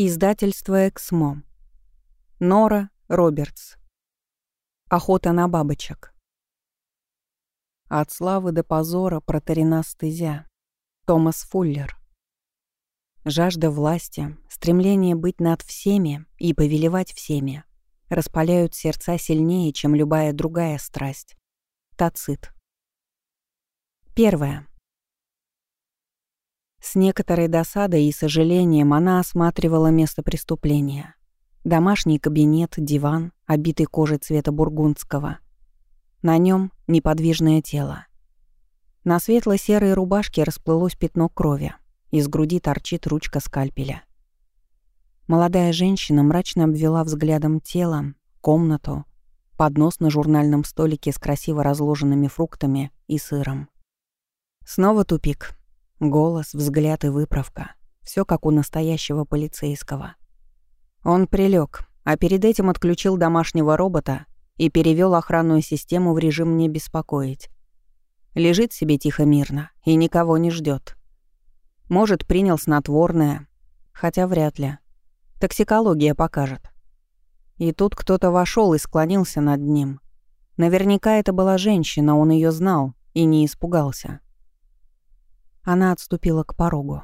Издательство «Эксмо». Нора Робертс. Охота на бабочек. От славы до позора протарена стезя. Томас Фуллер. Жажда власти, стремление быть над всеми и повелевать всеми распаляют сердца сильнее, чем любая другая страсть. Тацит. Первое. С некоторой досадой и сожалением она осматривала место преступления. Домашний кабинет, диван, обитый кожей цвета бургундского. На нем неподвижное тело. На светло-серой рубашке расплылось пятно крови. Из груди торчит ручка скальпеля. Молодая женщина мрачно обвела взглядом тело, комнату, поднос на журнальном столике с красиво разложенными фруктами и сыром. Снова тупик. Голос, взгляд и выправка. Все как у настоящего полицейского. Он прилег, а перед этим отключил домашнего робота и перевел охранную систему в режим «не беспокоить». Лежит себе тихо-мирно и никого не ждет. Может, принял снотворное, хотя вряд ли. Токсикология покажет. И тут кто-то вошел и склонился над ним. Наверняка это была женщина, он ее знал и не испугался. Она отступила к порогу.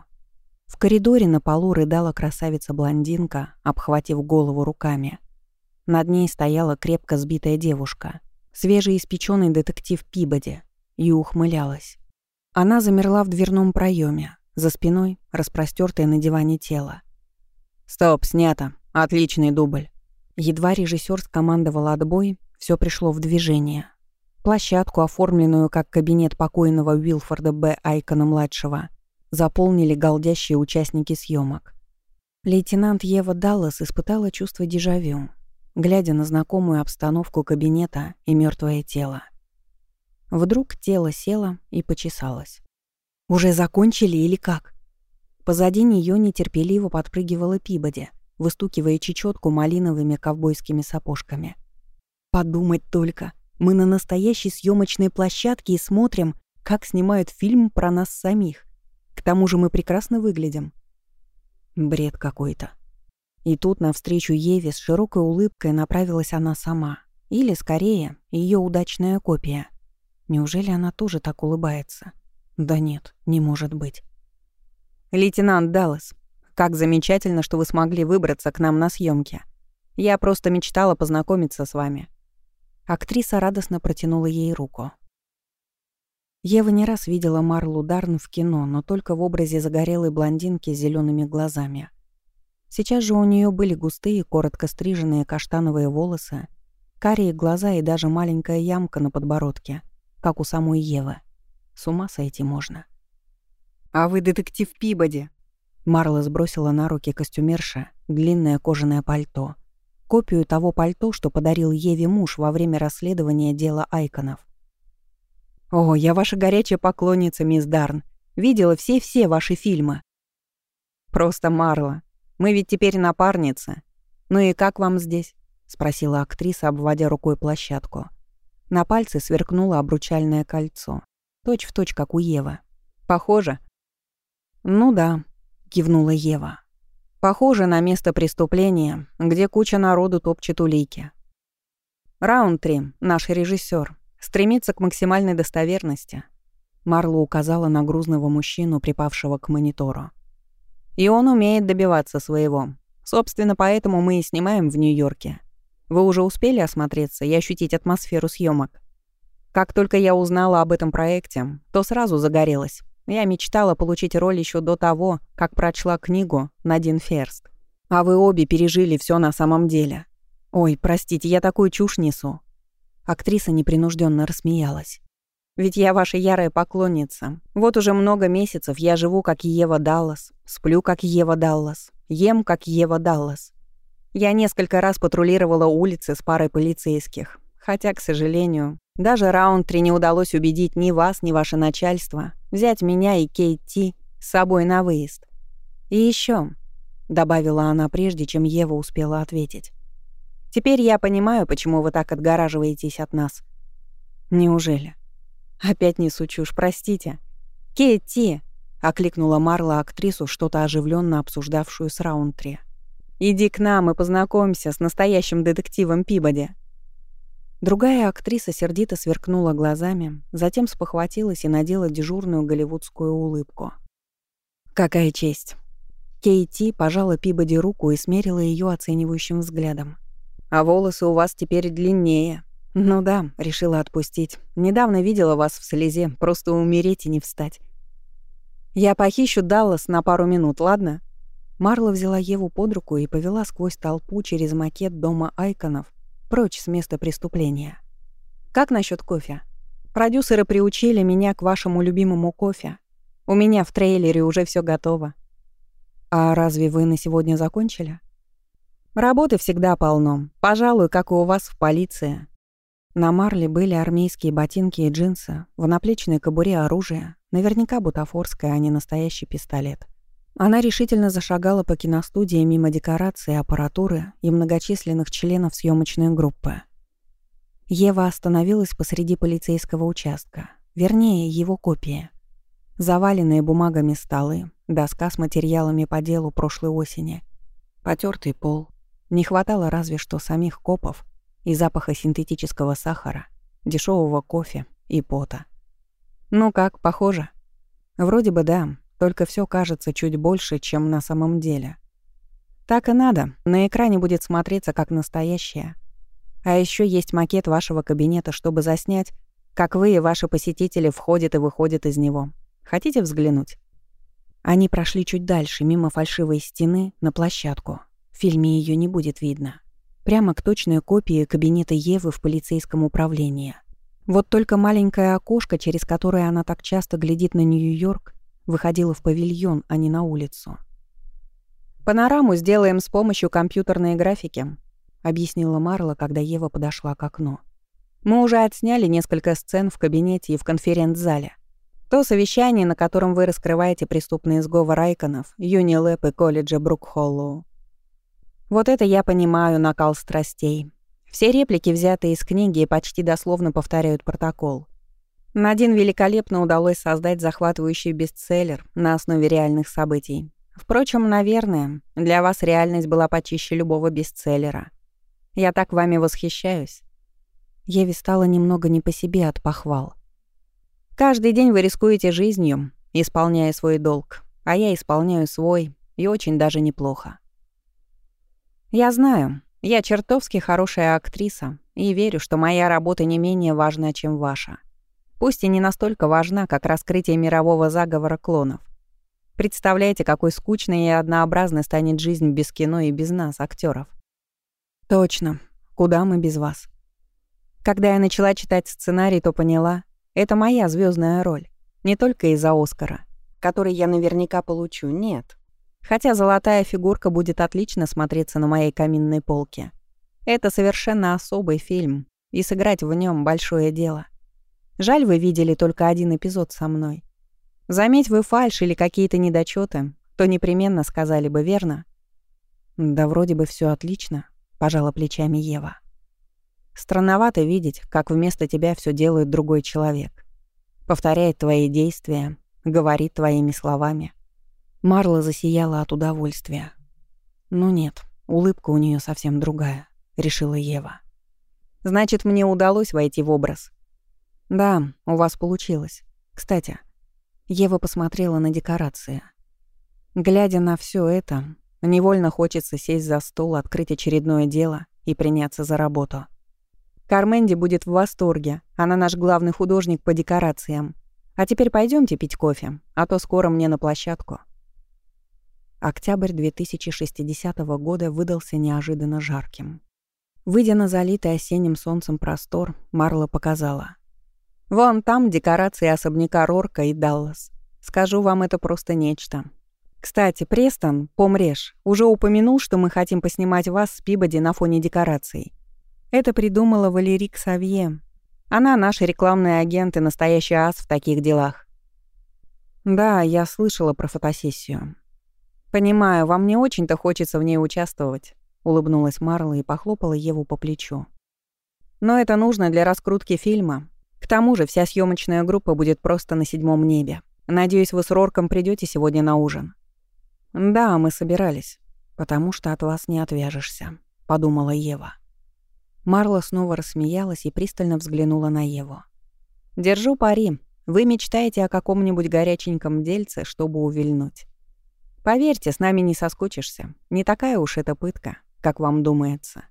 В коридоре на полу рыдала красавица-блондинка, обхватив голову руками. Над ней стояла крепко сбитая девушка, свежеиспеченный детектив Пибоди, и ухмылялась. Она замерла в дверном проеме, за спиной распростёртое на диване тело. «Стоп, снято. Отличный дубль». Едва режиссер скомандовал отбой, все пришло в движение. Площадку, оформленную как кабинет покойного Уилфорда Б. Айкона-младшего, заполнили галдящие участники съемок. Лейтенант Ева Даллас испытала чувство дежавю, глядя на знакомую обстановку кабинета и мертвое тело. Вдруг тело село и почесалось. «Уже закончили или как?» Позади нее нетерпеливо подпрыгивала Пибоди, выстукивая чечетку малиновыми ковбойскими сапожками. «Подумать только!» Мы на настоящей съемочной площадке и смотрим, как снимают фильм про нас самих. К тому же мы прекрасно выглядим. Бред какой-то. И тут навстречу Еве с широкой улыбкой направилась она сама. Или, скорее, ее удачная копия. Неужели она тоже так улыбается? Да нет, не может быть. «Лейтенант Даллас, как замечательно, что вы смогли выбраться к нам на съемки. Я просто мечтала познакомиться с вами. Актриса радостно протянула ей руку. Ева не раз видела Марлу Дарн в кино, но только в образе загорелой блондинки с зелеными глазами. Сейчас же у нее были густые, коротко стриженные каштановые волосы, карие глаза и даже маленькая ямка на подбородке, как у самой Евы. С ума сойти можно. «А вы детектив Пибоди!» Марла сбросила на руки костюмерша длинное кожаное пальто — копию того пальто, что подарил Еве муж во время расследования дела Айконов. «О, я ваша горячая поклонница, мисс Дарн. Видела все-все ваши фильмы». «Просто Марла. Мы ведь теперь напарницы. Ну и как вам здесь?» — спросила актриса, обводя рукой площадку. На пальце сверкнуло обручальное кольцо. Точь в точь, как у Евы. «Похоже?» «Ну да», — кивнула Ева. Похоже на место преступления, где куча народу топчет улики. Раундтри, наш режиссер, стремится к максимальной достоверности. Марло указала на грузного мужчину, припавшего к монитору. И он умеет добиваться своего. Собственно, поэтому мы и снимаем в Нью-Йорке. Вы уже успели осмотреться и ощутить атмосферу съемок? Как только я узнала об этом проекте, то сразу загорелась. Я мечтала получить роль еще до того, как прочла книгу «Надин Ферст». А вы обе пережили все на самом деле. Ой, простите, я такую чушь несу. Актриса непринужденно рассмеялась. Ведь я ваша ярая поклонница. Вот уже много месяцев я живу как Ева Даллас, сплю как Ева Даллас, ем как Ева Даллас. Я несколько раз патрулировала улицы с парой полицейских, хотя, к сожалению, даже Раунтри не удалось убедить ни вас, ни ваше начальство взять меня и Кейти с собой на выезд. И еще, добавила она прежде, чем Ева успела ответить. Теперь я понимаю, почему вы так отгораживаетесь от нас. Неужели? Опять несу чушь, простите. Кейти, окликнула Марла актрису, что-то оживленно обсуждавшую с Раунтри. Иди к нам и познакомься с настоящим детективом Пибоди». Другая актриса сердито сверкнула глазами, затем спохватилась и надела дежурную голливудскую улыбку. «Какая честь!» Кейти пожала Пибоди руку и смерила ее оценивающим взглядом. «А волосы у вас теперь длиннее». «Ну да», — решила отпустить. «Недавно видела вас в слезе, просто умереть и не встать». «Я похищу Даллас на пару минут, ладно?» Марла взяла Еву под руку и повела сквозь толпу через макет дома Айконов прочь с места преступления. «Как насчет кофе? Продюсеры приучили меня к вашему любимому кофе. У меня в трейлере уже все готово». «А разве вы на сегодня закончили?» «Работы всегда полно. Пожалуй, как и у вас в полиции». На Марле были армейские ботинки и джинсы, в наплечной кобуре оружие, наверняка бутафорское, а не настоящий пистолет. Она решительно зашагала по киностудии мимо декораций, аппаратуры и многочисленных членов съемочной группы. Ева остановилась посреди полицейского участка, вернее, его копии. Заваленные бумагами столы, доска с материалами по делу прошлой осени, потертый пол. Не хватало разве что самих копов и запаха синтетического сахара, дешевого кофе и пота. Ну как, похоже? Вроде бы да, только все кажется чуть больше, чем на самом деле. Так и надо. На экране будет смотреться как настоящее. А еще есть макет вашего кабинета, чтобы заснять, как вы и ваши посетители входят и выходят из него. Хотите взглянуть? Они прошли чуть дальше, мимо фальшивой стены, на площадку. В фильме ее не будет видно. Прямо к точной копии кабинета Евы в полицейском управлении. Вот только маленькое окошко, через которое она так часто глядит на Нью-Йорк, выходила в павильон, а не на улицу. «Панораму сделаем с помощью компьютерной графики», — объяснила Марла, когда Ева подошла к окну. «Мы уже отсняли несколько сцен в кабинете и в конференц-зале. То совещание, на котором вы раскрываете преступный сговор Айконов, Юнилэп и колледжа Брукхоллоу. Вот это я понимаю, накал страстей. Все реплики, взятые из книги, и почти дословно повторяют протокол. Надин великолепно удалось создать захватывающий бестселлер на основе реальных событий. Впрочем, наверное, для вас реальность была почище любого бестселлера. Я так вами восхищаюсь. Еве стало немного не по себе от похвал. Каждый день вы рискуете жизнью, исполняя свой долг, а я исполняю свой, и очень даже неплохо. Я знаю, я чертовски хорошая актриса, и верю, что моя работа не менее важна, чем ваша. Пусть и не настолько важна, как раскрытие мирового заговора клонов. Представляете, какой скучной и однообразной станет жизнь без кино и без нас, актеров. Точно. Куда мы без вас? Когда я начала читать сценарий, то поняла, это моя звездная роль. Не только из-за Оскара, который я наверняка получу, нет. Хотя золотая фигурка будет отлично смотреться на моей каминной полке. Это совершенно особый фильм, и сыграть в нем большое дело. Жаль, вы видели только один эпизод со мной. Заметь вы фальш или какие-то недочеты, то непременно сказали бы, верно? Да вроде бы все отлично, пожала плечами Ева. Странновато видеть, как вместо тебя все делает другой человек. Повторяет твои действия, говорит твоими словами. Марла засияла от удовольствия. Ну нет, улыбка у нее совсем другая, решила Ева. Значит, мне удалось войти в образ. «Да, у вас получилось. Кстати». Ева посмотрела на декорации. Глядя на все это, невольно хочется сесть за стол, открыть очередное дело и приняться за работу. Карменди будет в восторге. Она наш главный художник по декорациям. А теперь пойдемте пить кофе, а то скоро мне на площадку. Октябрь 2060 года выдался неожиданно жарким. Выйдя на залитый осенним солнцем простор, Марла показала. Вон там декорации особняка Рорка и Даллас. Скажу вам, это просто нечто. Кстати, Престон, помрешь, уже упомянул, что мы хотим поснимать вас с Пибоди на фоне декораций. Это придумала Валерий Ксавье. Она наш рекламный агент и настоящий ас в таких делах. Да, я слышала про фотосессию. Понимаю, вам не очень-то хочется в ней участвовать, улыбнулась Марла и похлопала Еву по плечу. Но это нужно для раскрутки фильма, к тому же вся съемочная группа будет просто на седьмом небе. Надеюсь, вы с Рорком придете сегодня на ужин. Да, мы собирались. «Потому что от вас не отвяжешься», — подумала Ева. Марла снова рассмеялась и пристально взглянула на Еву. «Держу пари. Вы мечтаете о каком-нибудь горяченьком дельце, чтобы увильнуть. Поверьте, с нами не соскучишься. Не такая уж это пытка, как вам думается».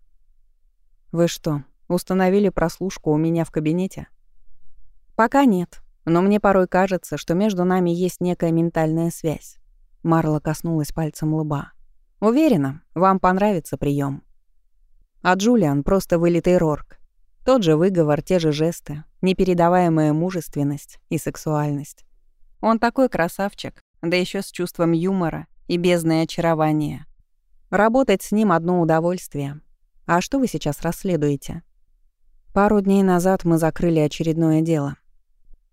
«Вы что, установили прослушку у меня в кабинете?» «Пока нет, но мне порой кажется, что между нами есть некая ментальная связь». Марла коснулась пальцем лба. «Уверена, вам понравится прием. А Джулиан просто вылитый рорк. Тот же выговор, те же жесты, непередаваемая мужественность и сексуальность. Он такой красавчик, да еще с чувством юмора и бездной очарования. Работать с ним одно удовольствие. А что вы сейчас расследуете? Пару дней назад мы закрыли очередное дело.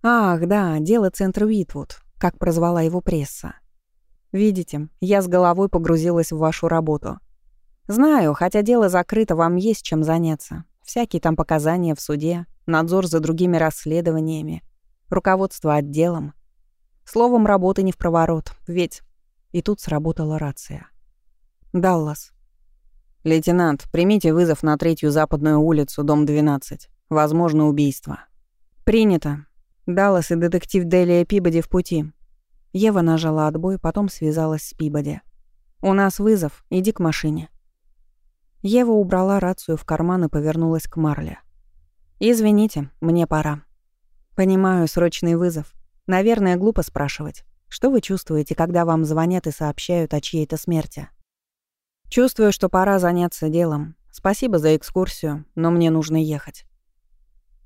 Ах, да, дело центра Уитвуд, как прозвала его пресса. Видите, я с головой погрузилась в вашу работу — Знаю, хотя дело закрыто, вам есть чем заняться. Всякие там показания в суде, надзор за другими расследованиями, руководство отделом. Словом, работы не в проворот, ведь... И тут сработала рация. «Даллас». «Лейтенант, примите вызов на третью западную улицу, дом 12. Возможно, убийство». «Принято. Даллас и детектив Делия Пибоди в пути». Ева нажала отбой, потом связалась с Пибоди. «У нас вызов, иди к машине». Ева убрала рацию в карман и повернулась к Марле. «Извините, мне пора». «Понимаю, срочный вызов. Наверное, глупо спрашивать. Что вы чувствуете, когда вам звонят и сообщают о чьей-то смерти?» «Чувствую, что пора заняться делом. Спасибо за экскурсию, но мне нужно ехать».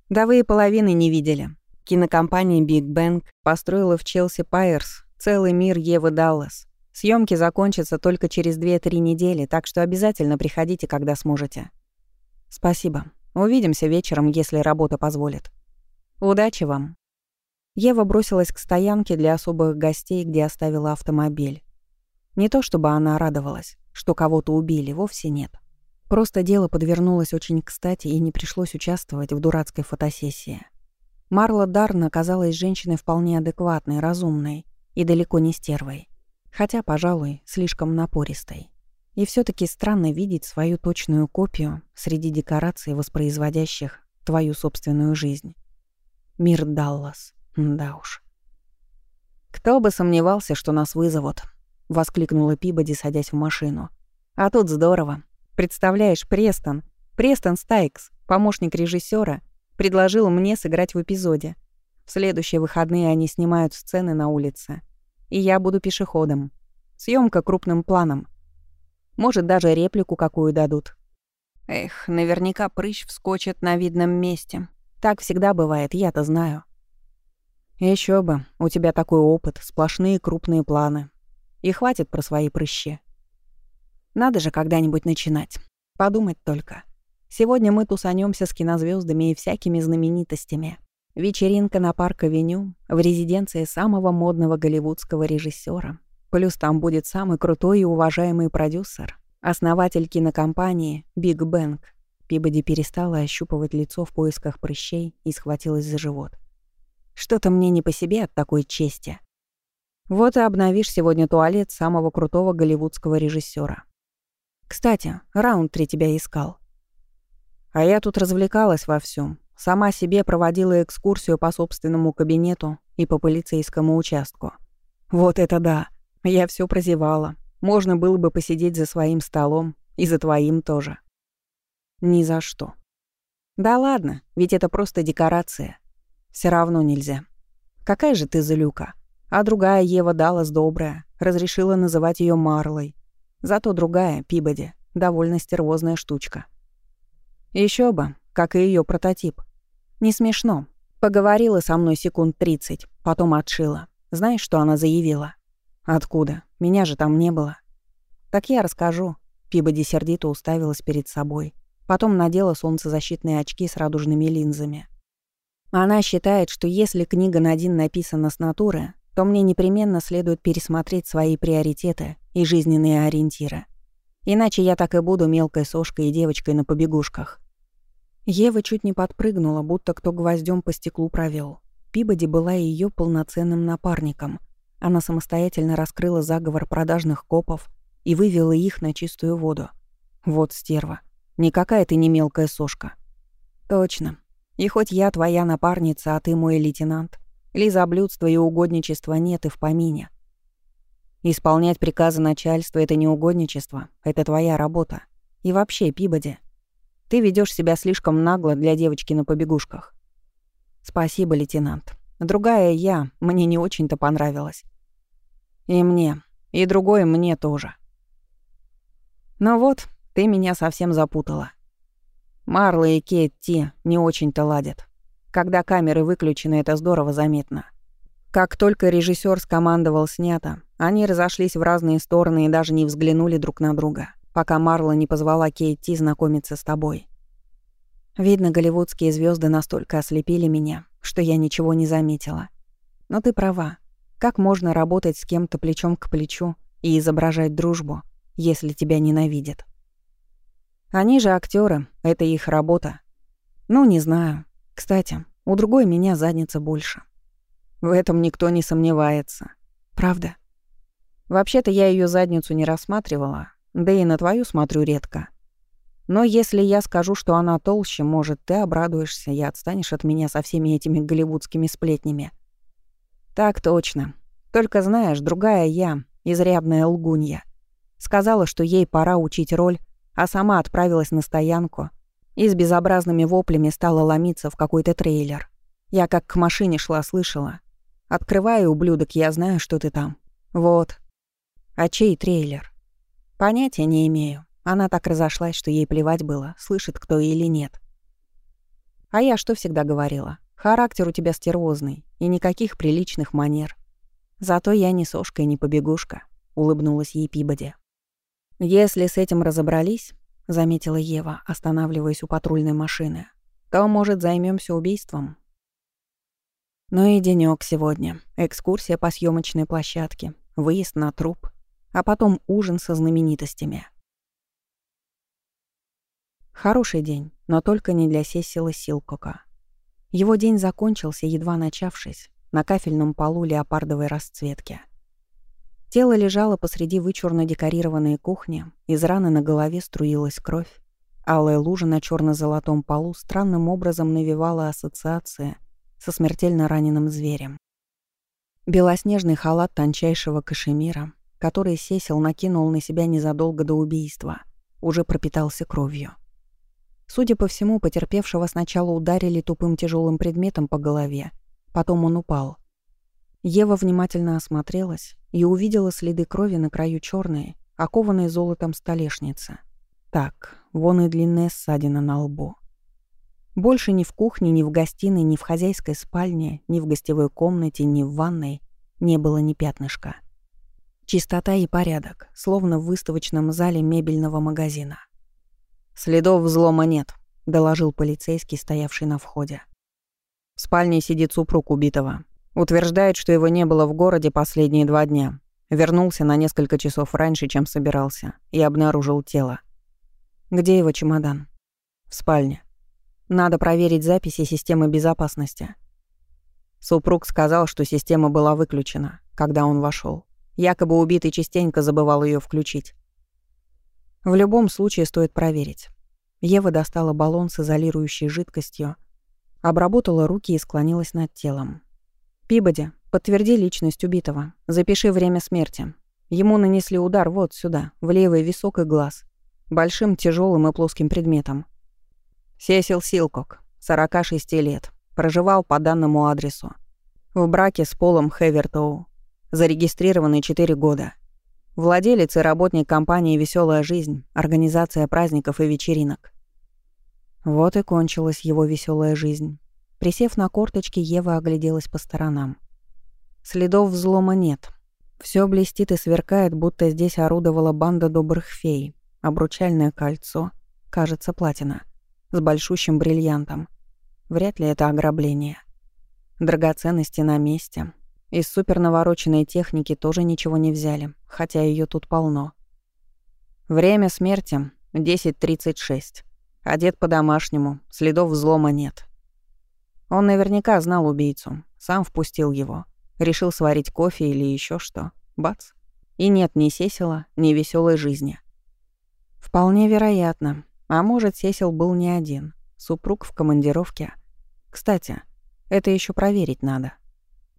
«Да вы и половины не видели. Кинокомпания Big Bang построила в Челси Пайерс целый мир Евы Даллас. Съемки закончатся только через 2-3 недели, так что обязательно приходите, когда сможете. Спасибо. Увидимся вечером, если работа позволит. Удачи вам. Ева бросилась к стоянке для особых гостей, где оставила автомобиль. Не то чтобы она радовалась, что кого-то убили, вовсе нет. Просто дело подвернулось очень кстати и не пришлось участвовать в дурацкой фотосессии. Марла Дарн оказалась женщиной вполне адекватной, разумной и далеко не стервой хотя, пожалуй, слишком напористой. И все таки странно видеть свою точную копию среди декораций, воспроизводящих твою собственную жизнь. Мир Даллас. Да уж. «Кто бы сомневался, что нас вызовут», — воскликнула Пибоди, садясь в машину. «А тут здорово. Представляешь, Престон, Престон Стайкс, помощник режиссера, предложил мне сыграть в эпизоде. В следующие выходные они снимают сцены на улице — и я буду пешеходом. Съемка крупным планом. Может, даже реплику какую дадут. Эх, наверняка прыщ вскочит на видном месте. Так всегда бывает, я-то знаю. Еще бы, у тебя такой опыт, сплошные крупные планы. И хватит про свои прыщи. Надо же когда-нибудь начинать. Подумать только. Сегодня мы тусанемся с кинозвездами и всякими знаменитостями. Вечеринка на парк-авеню в резиденции самого модного голливудского режиссера. Плюс там будет самый крутой и уважаемый продюсер, основатель кинокомпании Big Bang. Пибоди перестала ощупывать лицо в поисках прыщей и схватилась за живот. Что-то мне не по себе от такой чести. Вот и обновишь сегодня туалет самого крутого голливудского режиссера. Кстати, Раунтри тебя искал. А я тут развлекалась во всем, Сама себе проводила экскурсию по собственному кабинету и по полицейскому участку. Вот это да! Я все прозевала. Можно было бы посидеть за своим столом и за твоим тоже. Ни за что. Да ладно, ведь это просто декорация. Все равно нельзя. Какая же ты залюка? А другая Ева Даллас добрая, разрешила называть ее Марлой. Зато другая, Пибоди, довольно стервозная штучка. Еще бы, как и ее прототип. Не смешно. Поговорила со мной секунд 30, потом отшила. Знаешь, что она заявила? Откуда? Меня же там не было. Так я расскажу. Пибоди сердито уставилась перед собой. Потом надела солнцезащитные очки с радужными линзами. Она считает, что если книга на один написана с натуры, то мне непременно следует пересмотреть свои приоритеты и жизненные ориентиры. Иначе я так и буду мелкой сошкой и девочкой на побегушках. Ева чуть не подпрыгнула, будто кто гвоздем по стеклу провел. Пибоди была ее полноценным напарником. Она самостоятельно раскрыла заговор продажных копов, и вывела их на чистую воду. Вот стерва. Никакая ты не мелкая сошка. Точно. И хоть я твоя напарница, а ты мой лейтенант, лизоблюдства и угодничества нет и в помине. Исполнять приказы начальства — это не угодничество, это твоя работа. И вообще, Пибоди, ты ведешь себя слишком нагло для девочки на побегушках. Спасибо, лейтенант. Другая я, мне не очень-то понравилась. И мне, и другое мне тоже. Но вот, ты меня совсем запутала. Марла и Кейт Ти не очень-то ладят. Когда камеры выключены, это здорово заметно. Как только режиссер скомандовал снято, они разошлись в разные стороны и даже не взглянули друг на друга, пока Марла не позвала Кейт Ти знакомиться с тобой. Видно, голливудские звезды настолько ослепили меня, что я ничего не заметила. Но ты права. Как можно работать с кем-то плечом к плечу и изображать дружбу, если тебя ненавидят? Они же актеры, это их работа. Ну, не знаю. Кстати, у другой меня задница больше. В этом никто не сомневается. Правда? Вообще-то я ее задницу не рассматривала, да и на твою смотрю редко. Но если я скажу, что она толще, может, ты обрадуешься и отстанешь от меня со всеми этими голливудскими сплетнями. Так точно. Только знаешь, другая я, изрядная лгунья, сказала, что ей пора учить роль а сама отправилась на стоянку и с безобразными воплями стала ломиться в какой-то трейлер. Я как к машине шла, слышала. «Открывай, ублюдок, я знаю, что ты там». Вот. А чей трейлер? Понятия не имею. Она так разошлась, что ей плевать было, слышит кто или нет. А я что всегда говорила? Характер у тебя стервозный и никаких приличных манер. Зато я не сошка и не побегушка, улыбнулась ей Пибоди. «Если с этим разобрались», — заметила Ева, останавливаясь у патрульной машины, «то, может, займемся убийством». Ну и денёк сегодня. Экскурсия по съемочной площадке, выезд на труп, а потом ужин со знаменитостями. Хороший день, но только не для Сесила Силкока. Его день закончился, едва начавшись, на кафельном полу леопардовой расцветки — Тело лежало посреди вычурно декорированной кухни, из раны на голове струилась кровь. Алая лужа на черно золотом полу странным образом навевала ассоциации со смертельно раненым зверем. Белоснежный халат тончайшего кашемира, который Сесил накинул на себя незадолго до убийства, уже пропитался кровью. Судя по всему, потерпевшего сначала ударили тупым тяжелым предметом по голове, потом он упал — Ева внимательно осмотрелась и увидела следы крови на краю черной, окованной золотом столешницы. Так, вон и длинная ссадина на лбу. Больше ни в кухне, ни в гостиной, ни в хозяйской спальне, ни в гостевой комнате, ни в ванной не было ни пятнышка. Чистота и порядок, словно в выставочном зале мебельного магазина. «Следов взлома нет», — доложил полицейский, стоявший на входе. «В спальне сидит супруг убитого. Утверждает, что его не было в городе последние два дня. Вернулся на несколько часов раньше, чем собирался, и обнаружил тело. Где его чемодан? В спальне. Надо проверить записи системы безопасности. Супруг сказал, что система была выключена, когда он вошел. Якобы убитый частенько забывал ее включить. В любом случае стоит проверить. Ева достала баллон с изолирующей жидкостью, обработала руки и склонилась над телом. Пибоди, подтверди личность убитого. Запиши время смерти. Ему нанесли удар вот сюда, в левый висок и глаз. Большим, тяжелым и плоским предметом. Сесил Силкок, 46 лет. Проживал по данному адресу. В браке с Полом Хевертоу. Зарегистрированный 4 года. Владелец и работник компании «Веселая жизнь», организация праздников и вечеринок. Вот и кончилась его веселая жизнь. Присев на корточки, Ева огляделась по сторонам. Следов взлома нет. Все блестит и сверкает, будто здесь орудовала банда добрых фей. Обручальное кольцо, кажется, платина, с большущим бриллиантом. Вряд ли это ограбление. Драгоценности на месте. Из супернавороченной техники тоже ничего не взяли, хотя ее тут полно. Время смерти — 10.36. Одет по-домашнему, следов взлома нет. Он наверняка знал убийцу, сам впустил его. Решил сварить кофе или еще что. Бац. И нет ни Сесила, ни веселой жизни. Вполне вероятно. А может, Сесил был не один. Супруг в командировке. Кстати, это еще проверить надо.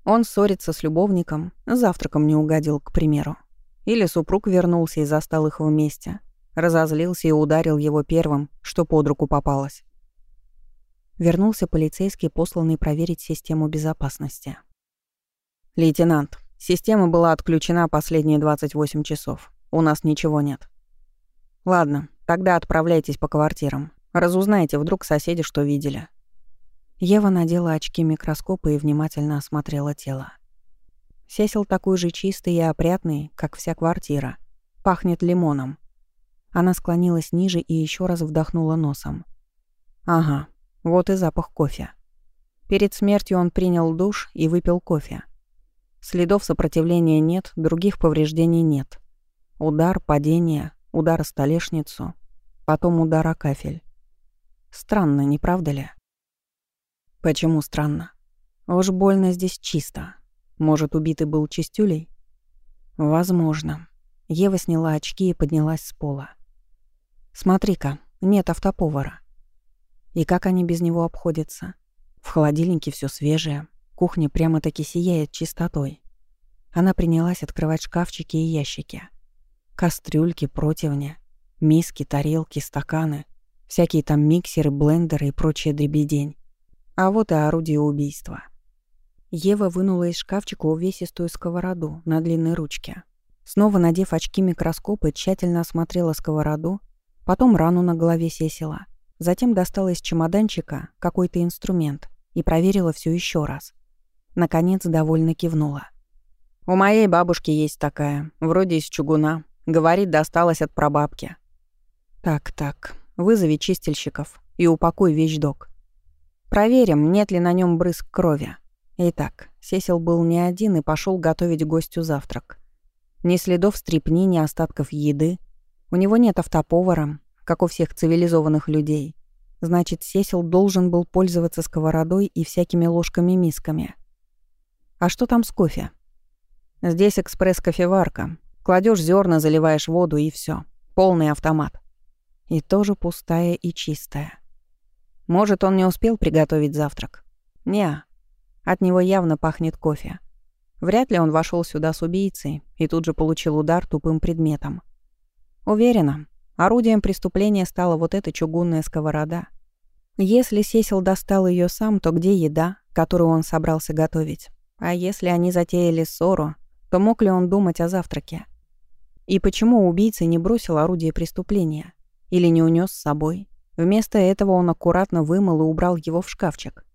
Он ссорится с любовником, завтраком не угодил, к примеру. Или супруг вернулся и застал их вместе. Разозлился и ударил его первым, что под руку попалось. Вернулся полицейский, посланный проверить систему безопасности. «Лейтенант, система была отключена последние 28 часов. У нас ничего нет». «Ладно, тогда отправляйтесь по квартирам. Разузнайте, вдруг соседи что видели». Ева надела очки микроскопа и внимательно осмотрела тело. Сесил такой же чистый и опрятный, как вся квартира. Пахнет лимоном. Она склонилась ниже и еще раз вдохнула носом. Ага, вот и запах кофе. Перед смертью он принял душ и выпил кофе. Следов сопротивления нет, других повреждений нет. Удар, падение, удар о столешницу, потом удар о кафель. Странно, не правда ли? Почему странно? Уж больно здесь чисто. Может, убитый был чистюлей? Возможно. Ева сняла очки и поднялась с пола. Смотри-ка, нет автоповара. И как они без него обходятся? В холодильнике все свежее, кухня прямо-таки сияет чистотой. Она принялась открывать шкафчики и ящики. Кастрюльки, противни, миски, тарелки, стаканы, всякие там миксеры, блендеры и прочая дребедень. А вот и орудие убийства. Ева вынула из шкафчика увесистую сковороду на длинной ручке. Снова надев очки микроскопа, тщательно осмотрела сковороду, потом рану на голове сесила. Затем достала из чемоданчика какой-то инструмент и проверила все еще раз. Наконец довольно кивнула. «У моей бабушки есть такая, вроде из чугуна. Говорит, досталась от прабабки». «Так-так, вызови чистильщиков и упакуй вещдок. Проверим, нет ли на нем брызг крови. Итак, Сесил был не один и пошел готовить гостю завтрак. Ни следов стрипни, ни остатков еды. У него нет автоповара, как у всех цивилизованных людей. Значит, Сесил должен был пользоваться сковородой и всякими ложками-мисками. А что там с кофе? Здесь экспресс-кофеварка. Кладешь зерна, заливаешь воду и все. Полный автомат. И тоже пустая и чистая. Может, он не успел приготовить завтрак? Не. От него явно пахнет кофе. Вряд ли он вошел сюда с убийцей и тут же получил удар тупым предметом. Уверена, орудием преступления стала вот эта чугунная сковорода. Если Сесил достал ее сам, то где еда, которую он собрался готовить? А если они затеяли ссору, то мог ли он думать о завтраке? И почему убийца не бросил орудие преступления? Или не унес с собой? Вместо этого он аккуратно вымыл и убрал его в шкафчик.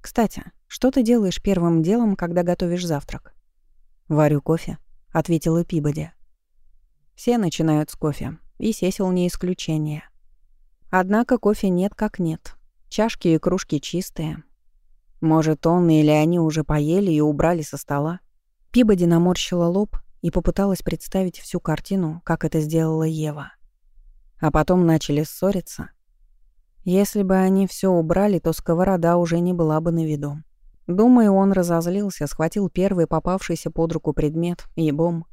«Кстати, что ты делаешь первым делом, когда готовишь завтрак?» «Варю кофе», — ответила Пибоди. Все начинают с кофе, и Сесил не исключение. Однако кофе нет как нет. Чашки и кружки чистые. Может, он или они уже поели и убрали со стола? Пибоди наморщила лоб и попыталась представить всю картину, как это сделала Ева. А потом начали ссориться — если бы они все убрали, то сковорода уже не была бы на виду. Думаю, он разозлился, схватил первый попавшийся под руку предмет и бом.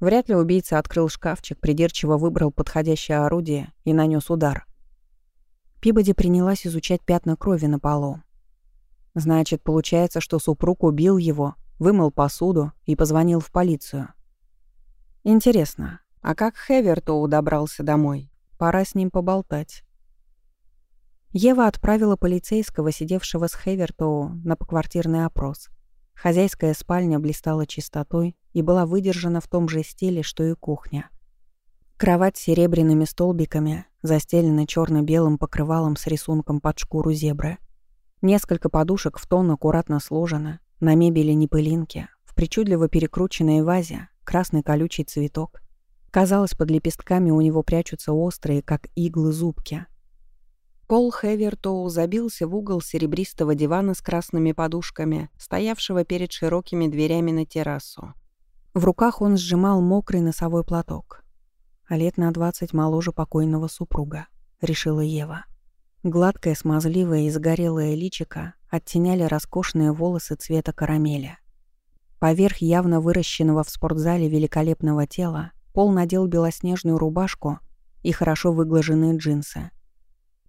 Вряд ли убийца открыл шкафчик, придирчиво выбрал подходящее орудие и нанес удар. Пибоди принялась изучать пятна крови на полу. Значит, получается, что супруг убил его, вымыл посуду и позвонил в полицию. Интересно, а как Хевертоу добрался домой? Пора с ним поболтать. Ева отправила полицейского, сидевшего с Хевертоу, на поквартирный опрос. Хозяйская спальня блистала чистотой и была выдержана в том же стиле, что и кухня. Кровать с серебряными столбиками, застелена черно белым покрывалом с рисунком под шкуру зебры. Несколько подушек в тон аккуратно сложено, на мебели не пылинки, в причудливо перекрученной вазе красный колючий цветок. Казалось, под лепестками у него прячутся острые, как иглы, зубки — Пол Хевертоу забился в угол серебристого дивана с красными подушками, стоявшего перед широкими дверями на террасу. В руках он сжимал мокрый носовой платок. А лет на двадцать моложе покойного супруга, решила Ева. Гладкое, смазливое и сгорелое личико оттеняли роскошные волосы цвета карамели. Поверх явно выращенного в спортзале великолепного тела Пол надел белоснежную рубашку и хорошо выглаженные джинсы.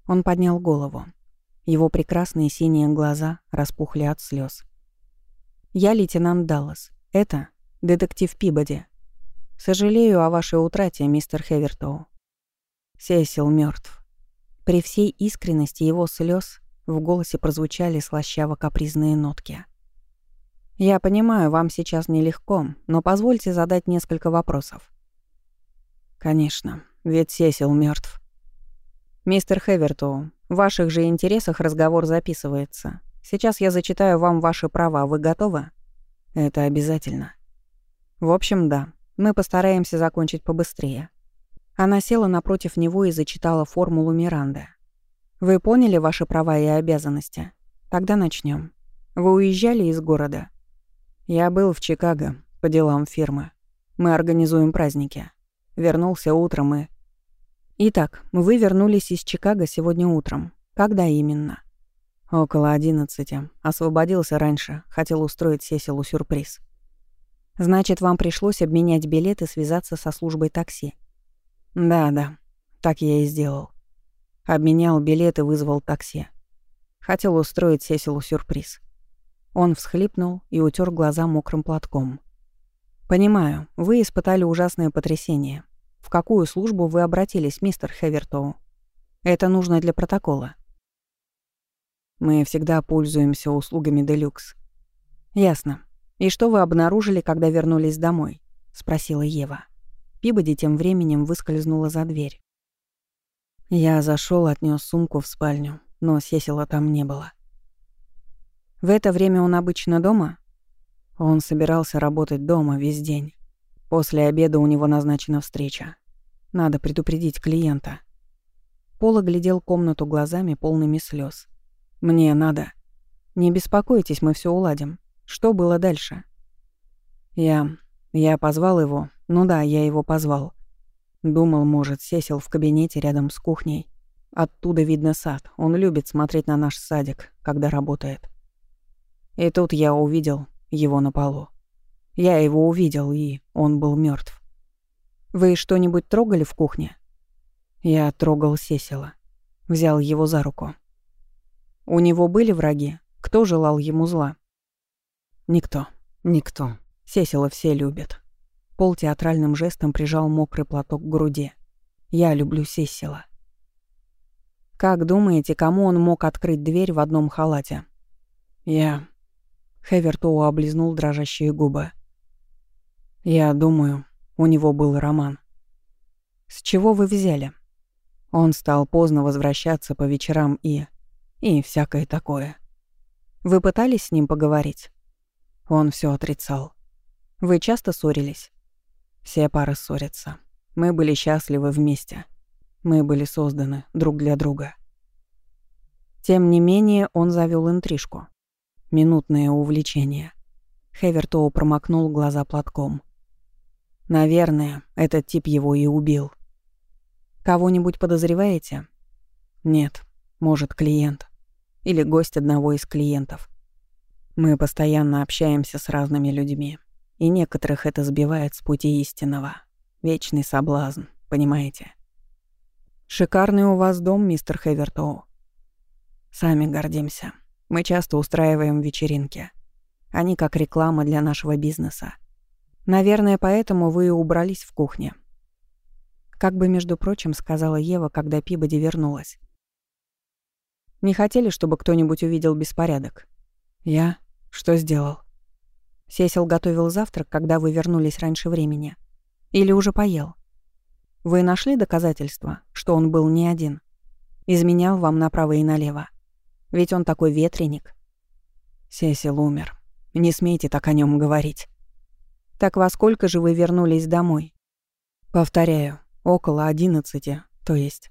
Он поднял голову. Его прекрасные синие глаза распухли от слез. «Я лейтенант Даллас. Это детектив Пибоди. Сожалею о вашей утрате, мистер Хевертоу. Сесил мертв. При всей искренности его слез в голосе прозвучали слащаво-капризные нотки. «Я понимаю, вам сейчас нелегко, но позвольте задать несколько вопросов». «Конечно, ведь Сесил мертв. «Мистер Хевертоу, в ваших же интересах разговор записывается. Сейчас я зачитаю вам ваши права. Вы готовы?» «Это обязательно». «В общем, да. Мы постараемся закончить побыстрее». Она села напротив него и зачитала формулу Миранды. «Вы поняли ваши права и обязанности? Тогда начнем. Вы уезжали из города?» «Я был в Чикаго по делам фирмы. Мы организуем праздники. Вернулся утром и...» «Итак, вы вернулись из Чикаго сегодня утром. Когда именно?» «Около одиннадцати. Освободился раньше. Хотел устроить Сесилу сюрприз». «Значит, вам пришлось обменять билет и связаться со службой такси?» «Да, да. Так я и сделал. Обменял билет и вызвал такси. Хотел устроить Сесилу сюрприз». Он всхлипнул и утер глаза мокрым платком. «Понимаю, вы испытали ужасное потрясение. В какую службу вы обратились, мистер Хевертоу? Это нужно для протокола. Мы всегда пользуемся услугами Делюкс. Ясно. И что вы обнаружили, когда вернулись домой? спросила Ева. Пибоди тем временем выскользнула за дверь. Я зашел, отнес сумку в спальню, но Сесила там не было. В это время он обычно дома? Он собирался работать дома весь день. После обеда у него назначена встреча. Надо предупредить клиента. Пола глядел комнату глазами, полными слез. «Мне надо...» «Не беспокойтесь, мы все уладим. Что было дальше?» «Я... я позвал его. Ну да, я его позвал. Думал, может, сесил в кабинете рядом с кухней. Оттуда видно сад. Он любит смотреть на наш садик, когда работает. И тут я увидел его на полу. Я его увидел, и он был мертв. Вы что-нибудь трогали в кухне? Я трогал Сесила. Взял его за руку. У него были враги? Кто желал ему зла? Никто. Никто. Сесила все любят. Пол театральным жестом прижал мокрый платок к груди. Я люблю Сесила. Как думаете, кому он мог открыть дверь в одном халате? Я... Хевертоу облизнул дрожащие губы. Я думаю, у него был роман. С чего вы взяли? Он стал поздно возвращаться по вечерам и... и всякое такое. Вы пытались с ним поговорить? Он все отрицал. Вы часто ссорились? Все пары ссорятся. Мы были счастливы вместе. Мы были созданы друг для друга. Тем не менее, он завел интрижку. Минутное увлечение. Хевертоу промокнул глаза платком. Наверное, этот тип его и убил. Кого-нибудь подозреваете? Нет. Может, клиент. Или гость одного из клиентов. Мы постоянно общаемся с разными людьми. И некоторых это сбивает с пути истинного. Вечный соблазн, понимаете? Шикарный у вас дом, мистер Хевертоу. Сами гордимся. Мы часто устраиваем вечеринки. Они как реклама для нашего бизнеса. Наверное, поэтому вы и убрались в кухне. Как бы, между прочим, сказала Ева, когда Пибоди вернулась. Не хотели, чтобы кто-нибудь увидел беспорядок? Я? Что сделал? Сесил готовил завтрак, когда вы вернулись раньше времени. Или уже поел? Вы нашли доказательства, что он был не один? Изменял вам направо и налево? Ведь он такой ветреник. Сесил умер. Не смейте так о нем говорить. Так во сколько же вы вернулись домой? Повторяю, около одиннадцати, то есть.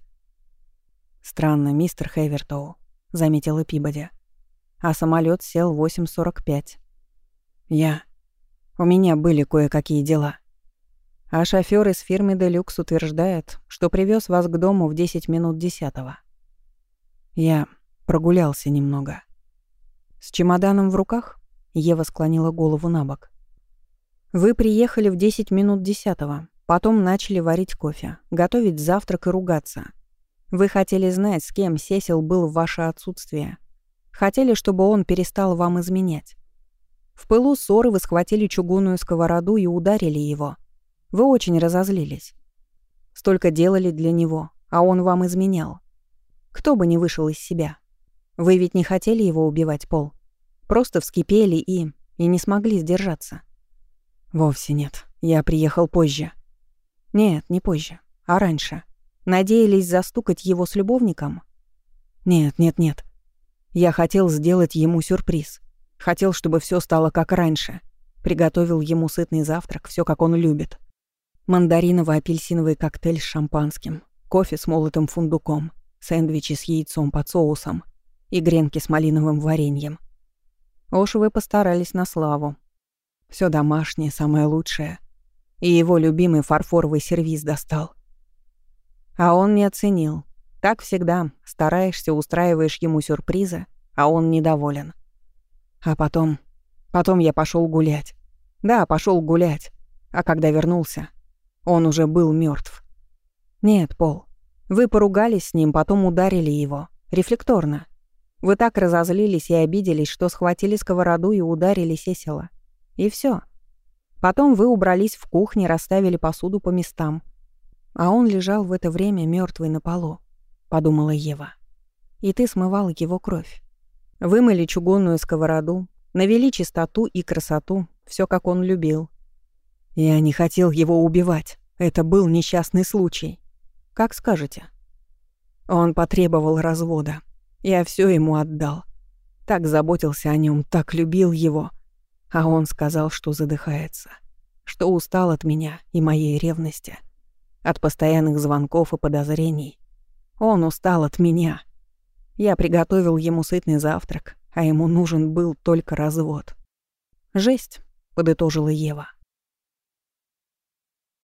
Странно, мистер Хевертоу, заметила Пибоди. А самолет сел в 8.45. Я... У меня были кое-какие дела. А шофёр из фирмы «Делюкс» утверждает, что привез вас к дому в 10 минут десятого. Я прогулялся немного. С чемоданом в руках Ева склонила голову на бок. Вы приехали в 10 минут десятого, потом начали варить кофе, готовить завтрак и ругаться. Вы хотели знать, с кем Сесил был в ваше отсутствие. Хотели, чтобы он перестал вам изменять. В пылу ссоры вы схватили чугунную сковороду и ударили его. Вы очень разозлились. Столько делали для него, а он вам изменял. Кто бы не вышел из себя. Вы ведь не хотели его убивать, Пол. Просто вскипели и... и не смогли сдержаться. Вовсе нет. Я приехал позже. Нет, не позже, а раньше. Надеялись застукать его с любовником? Нет, нет, нет. Я хотел сделать ему сюрприз. Хотел, чтобы все стало как раньше. Приготовил ему сытный завтрак, все как он любит. Мандариново-апельсиновый коктейль с шампанским, кофе с молотым фундуком, сэндвичи с яйцом под соусом и гренки с малиновым вареньем. Уж вы постарались на славу. Все домашнее, самое лучшее. И его любимый фарфоровый сервиз достал. А он не оценил. Так всегда. Стараешься, устраиваешь ему сюрпризы, а он недоволен. А потом... Потом я пошел гулять. Да, пошел гулять. А когда вернулся, он уже был мертв. Нет, Пол. Вы поругались с ним, потом ударили его. Рефлекторно. Вы так разозлились и обиделись, что схватили сковороду и ударили сесела. И все. Потом вы убрались в кухне, расставили посуду по местам. А он лежал в это время мертвый на полу, подумала Ева. И ты смывал его кровь. Вымыли чугунную сковороду, навели чистоту и красоту, все как он любил. Я не хотел его убивать. Это был несчастный случай. Как скажете. Он потребовал развода. Я все ему отдал. Так заботился о нем, так любил его. А он сказал, что задыхается, что устал от меня и моей ревности, от постоянных звонков и подозрений. Он устал от меня. Я приготовил ему сытный завтрак, а ему нужен был только развод. «Жесть», — подытожила Ева.